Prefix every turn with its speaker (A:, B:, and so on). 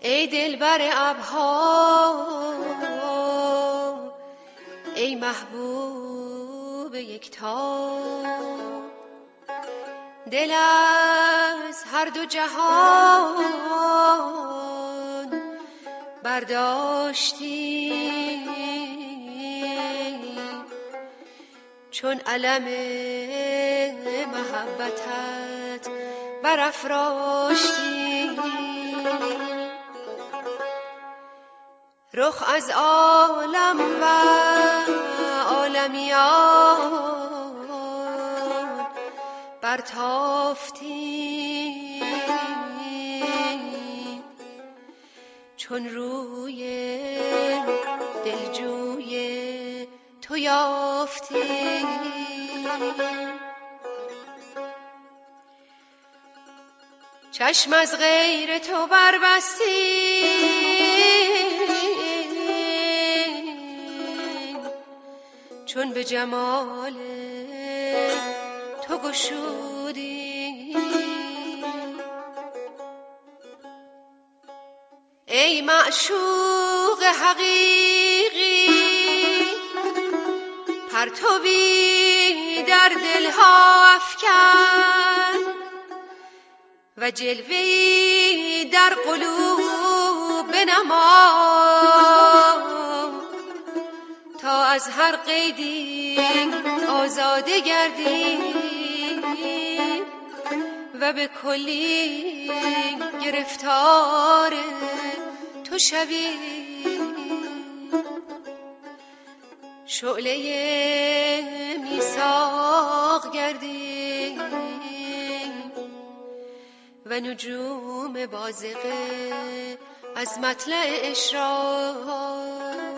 A: ای دلبر ابها ای محبوب یکتا. دل از هر دو جهان برداشتی. چون علم محبتت برافراشتی. رخ از عالم و عالمیان برتافتی. چون روی دلجوی تو یافتی. چشم از غیر تو بربستی. چون به جمال تو گشودی. ای معشوق حقیقی پرتوی در دلها افکن. و جلوه در قلوب بنما تا از هر قیدی آزاده گردی و به کلی گرفتار تو شوی. شعله میثاق گردی. و نجوم بازغه از مطلع اشراق